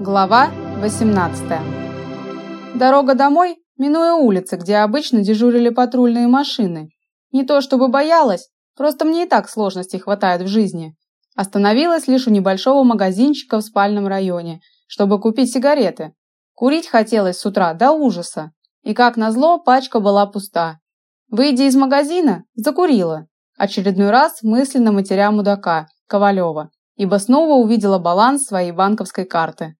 Глава 18. Дорога домой, минуя улицы, где обычно дежурили патрульные машины. Не то чтобы боялась, просто мне и так сложностей хватает в жизни. Остановилась лишь у небольшого магазинчика в спальном районе, чтобы купить сигареты. Курить хотелось с утра до ужаса, и как назло, пачка была пуста. Выйдя из магазина, закурила. Очередной раз мысленно матеря мудака Ковалева, ибо снова увидела баланс своей банковской карты.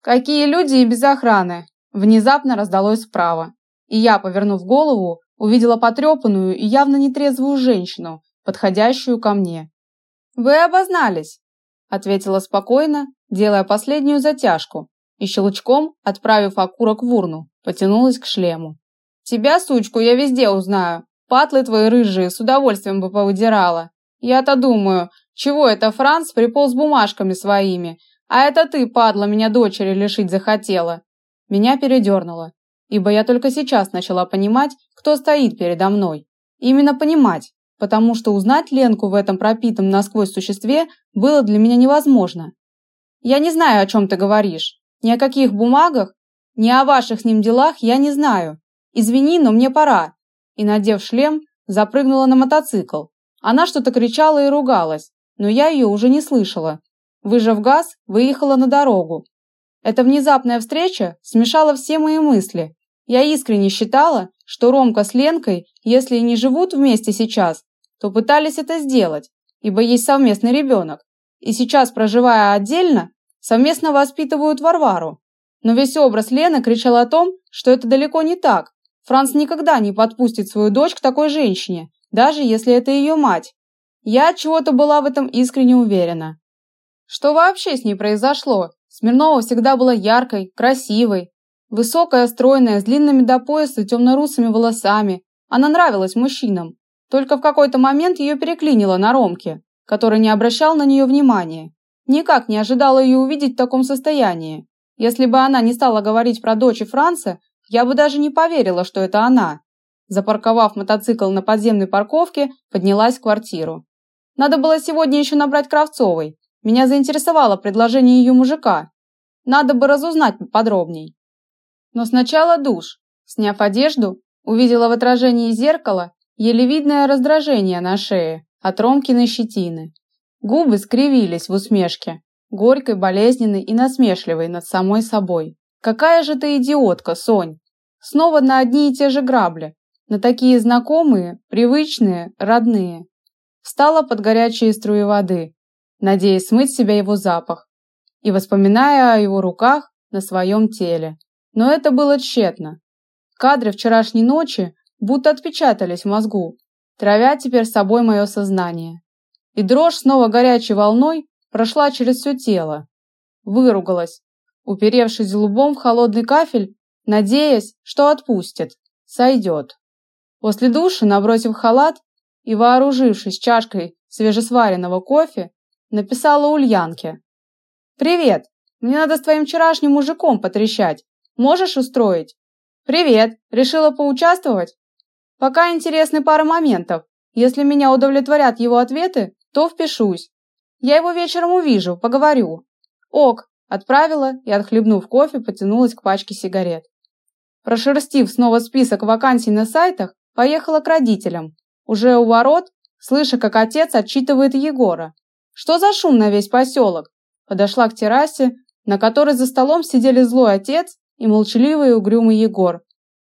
Какие люди и без охраны? Внезапно раздалось справа, и я, повернув голову, увидела потрепанную и явно нетрезвую женщину, подходящую ко мне. Вы обознались, ответила спокойно, делая последнюю затяжку, и щелчком, отправив окурок в урну, потянулась к шлему. Тебя, сучку, я везде узнаю. Патлы твои рыжие с удовольствием бы повыдирала. Я-то думаю, чего это Франц приполз бумажками своими, а это ты, падла, меня дочери лишить захотела. Меня передернуло, ибо я только сейчас начала понимать, кто стоит передо мной. Именно понимать, потому что узнать Ленку в этом пропитом насквозь существе было для меня невозможно. Я не знаю, о чем ты говоришь. Ни о каких бумагах, ни о ваших с ним делах я не знаю. Извини, но мне пора. И надев шлем, запрыгнула на мотоцикл. Она что-то кричала и ругалась, но я ее уже не слышала. Выжав газ, выехала на дорогу. Эта внезапная встреча смешала все мои мысли. Я искренне считала, что Ромка с Ленкой, если и не живут вместе сейчас, то пытались это сделать, ибо есть совместный ребенок. И сейчас, проживая отдельно, совместно воспитывают Варвару. Но весь образ Лены кричал о том, что это далеко не так. Франц никогда не подпустит свою дочь к такой женщине, даже если это ее мать. Я от чего-то была в этом искренне уверена. Что вообще с ней произошло? Смирнова всегда была яркой, красивой, высокая, стройная, с длинными до пояса темно-русыми волосами. Она нравилась мужчинам. Только в какой-то момент ее переклинило на Ромке, который не обращал на нее внимания. Никак не ожидала ее увидеть в таком состоянии. Если бы она не стала говорить про дочь Франца, я бы даже не поверила, что это она. Запарковав мотоцикл на подземной парковке, поднялась в квартиру. Надо было сегодня еще набрать Кравцовой, меня заинтересовало предложение ее мужика. Надо бы разузнать подробней. Но сначала душ. Сняв одежду, увидела в отражении зеркала еле видное раздражение на шее от Ромкиной щетины. Губы скривились в усмешке, горькой, болезненной и насмешливой над самой собой. Какая же ты идиотка, Сонь! Снова на одни и те же грабли, на такие знакомые, привычные, родные. Встала под горячие струи воды, надеясь смыть с себя его запах и воспоминая о его руках на своем теле. Но это было тщетно. Кадры вчерашней ночи будто отпечатались в мозгу, травя теперь собой мое сознание. И дрожь снова горячей волной прошла через все тело. Выругалась, уперевшись лбом в холодный кафель, надеясь, что отпустит, сойдет. После душа, набросив халат и вооружившись чашкой свежесваренного кофе, Написала Ульянке. «Привет! Мне надо с твоим вчерашним мужиком потрещать. Можешь устроить?» «Привет! Решила поучаствовать?» «Пока интересны пара моментов. Если меня удовлетворят его ответы, то впишусь. Я его вечером увижу, поговорю». «Ок!» Отправила и, отхлебнув кофе, потянулась к пачке сигарет. Прошерстив снова список вакансий на сайтах, поехала к родителям. Уже у ворот, слыша, как отец отчитывает Егора. Что за шум на весь поселок?» Подошла к террасе, на которой за столом сидели злой отец и молчаливый и угрюмый Егор.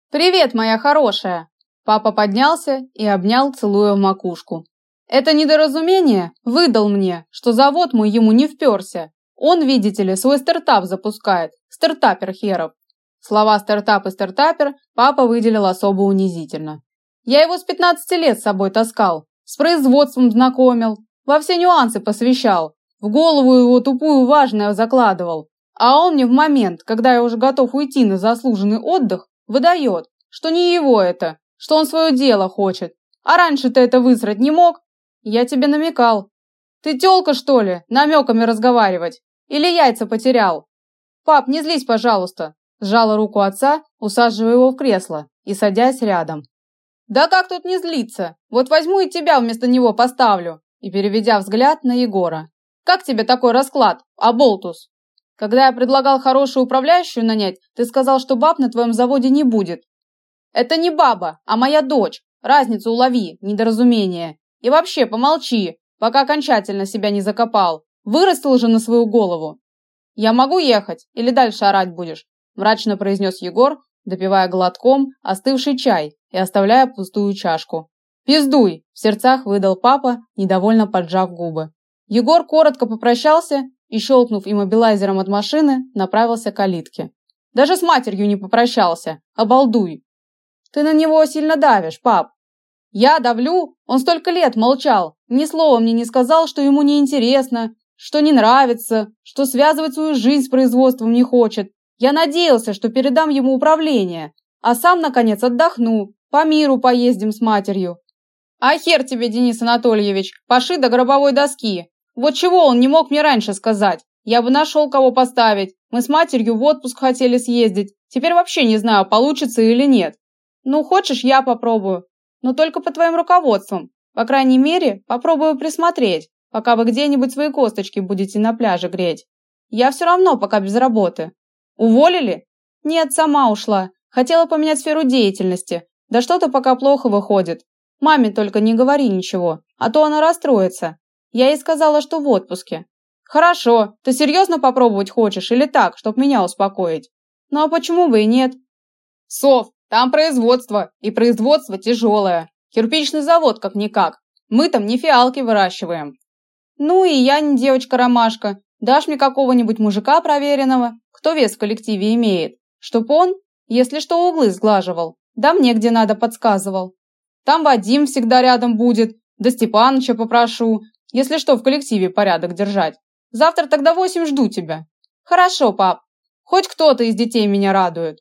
«Привет, моя хорошая!» Папа поднялся и обнял, целуя в макушку. «Это недоразумение выдал мне, что завод мой ему не вперся. Он, видите ли, свой стартап запускает. Стартапер херов». Слова «стартап» и «стартапер» папа выделил особо унизительно. «Я его с 15 лет с собой таскал, с производством знакомил, во все нюансы посвящал, в голову его тупую важное закладывал. А он мне в момент, когда я уже готов уйти на заслуженный отдых, выдает, что не его это, что он свое дело хочет. А раньше ты это высрать не мог? Я тебе намекал. Ты тёлка, что ли, намеками разговаривать? Или яйца потерял? Пап, не злись, пожалуйста. Сжала руку отца, усаживая его в кресло и садясь рядом. Да как тут не злиться? Вот возьму и тебя вместо него поставлю и переведя взгляд на Егора. «Как тебе такой расклад, Аболтус?» Когда я предлагал хорошую управляющую нанять, ты сказал, что баб на твоем заводе не будет. Это не баба, а моя дочь. Разницу улови, недоразумение. И вообще, помолчи, пока окончательно себя не закопал. Вырастил же на свою голову. Я могу ехать или дальше орать будешь? Мрачно произнес Егор, допивая глотком остывший чай и оставляя пустую чашку. «Пиздуй!» – в сердцах выдал папа, недовольно поджав губы. Егор коротко попрощался и, щелкнув иммобилайзером от машины, направился к калитке. Даже с матерью не попрощался. Обалдуй! Ты на него сильно давишь, пап. Я давлю? Он столько лет молчал, ни слова мне не сказал, что ему не интересно, что не нравится, что связывать свою жизнь с производством не хочет. Я надеялся, что передам ему управление, а сам, наконец, отдохну, по миру поездим с матерью. А хер тебе, Денис Анатольевич, поши до гробовой доски. Вот чего он не мог мне раньше сказать. Я бы нашел, кого поставить. Мы с матерью в отпуск хотели съездить. Теперь вообще не знаю, получится или нет. Ну, хочешь, я попробую. Но только по твоим руководствам. По крайней мере, попробую присмотреть, пока вы где-нибудь свои косточки будете на пляже греть. Я все равно пока без работы. Уволили? Нет, сама ушла. Хотела поменять сферу деятельности. Да что-то пока плохо выходит. Маме только не говори ничего, а то она расстроится. Я ей сказала, что в отпуске. Хорошо, ты серьезно попробовать хочешь или так, чтоб меня успокоить? Ну а почему бы и нет? Сов, там производство, и производство тяжелое. Кирпичный завод как-никак. Мы там не фиалки выращиваем. Ну и я не девочка-ромашка. Дашь мне какого-нибудь мужика проверенного, кто вес в коллективе имеет, чтоб он, если что, углы сглаживал, да мне где надо подсказывал. Там Вадим всегда рядом будет, да Степаныча попрошу, если что, в коллективе порядок держать. Завтра тогда восемь жду тебя. Хорошо, пап. Хоть кто-то из детей меня радует.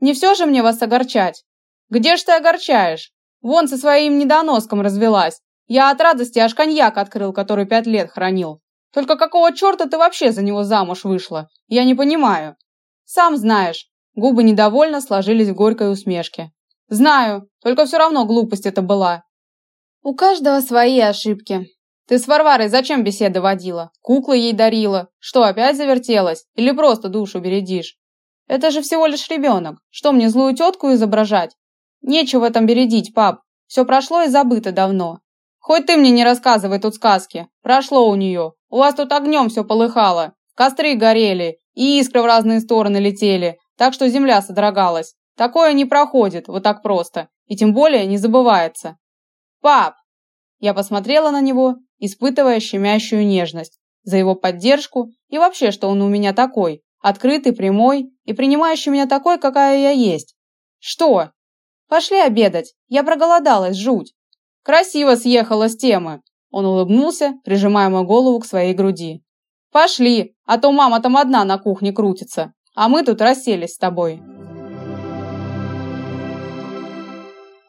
Не все же мне вас огорчать. Где ж ты огорчаешь? Вон со своим недоноском развелась. Я от радости аж коньяк открыл, который пять лет хранил. Только какого черта ты вообще за него замуж вышла? Я не понимаю. Сам знаешь. Губы недовольно сложились в горькой усмешке. Знаю, только все равно глупость это была. У каждого свои ошибки. Ты с Варварой зачем беседы водила? Куклы ей дарила? Что, опять завертелась? Или просто душу бередишь? Это же всего лишь ребенок. Что мне, злую тетку изображать? Нечего в этом бередить, пап. Все прошло и забыто давно. Хоть ты мне не рассказывай тут сказки. Прошло у нее. У вас тут огнем все полыхало. Костры горели, и искры в разные стороны летели, так что земля содрогалась. Такое не проходит вот так просто, и тем более не забывается. Пап! Я посмотрела на него, испытывая щемящую нежность за его поддержку и вообще, что он у меня такой, открытый, прямой и принимающий меня такой, какая я есть. Что? Пошли обедать, я проголодалась, жуть. Красиво съехала с темы. Он улыбнулся, прижимая мою голову к своей груди. Пошли, а то мама там одна на кухне крутится, а мы тут расселись с тобой.